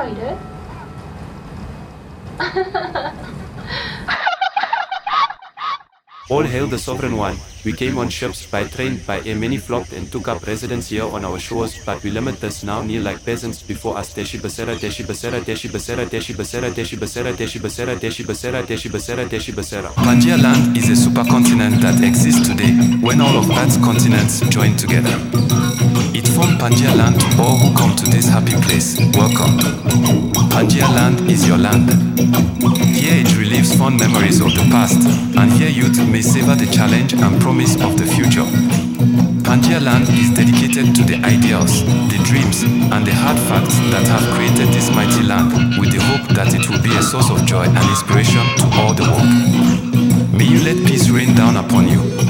crowded. All hail the sovereign one. We came on ships, by train, by air many flocked and took up residence here on our shores, but we limit this now kneel like peasants before us. Deshi basera, deshi basera, deshi basera, deshi basera, deshi basera, deshi basera, deshi basera, deshi basera, deshi basera. Pangaea land is a supercontinent that exists today when all of Earth's continents join together. It formed Pangaea land to all who come to this happy place. Welcome. Pangaea land is your land. Fond memories of the past, and here youth may savor the challenge and promise of the future. Pangaea land is dedicated to the ideals, the dreams, and the hard facts that have created this mighty land with the hope that it will be a source of joy and inspiration to all the world. May you let peace rain down upon you.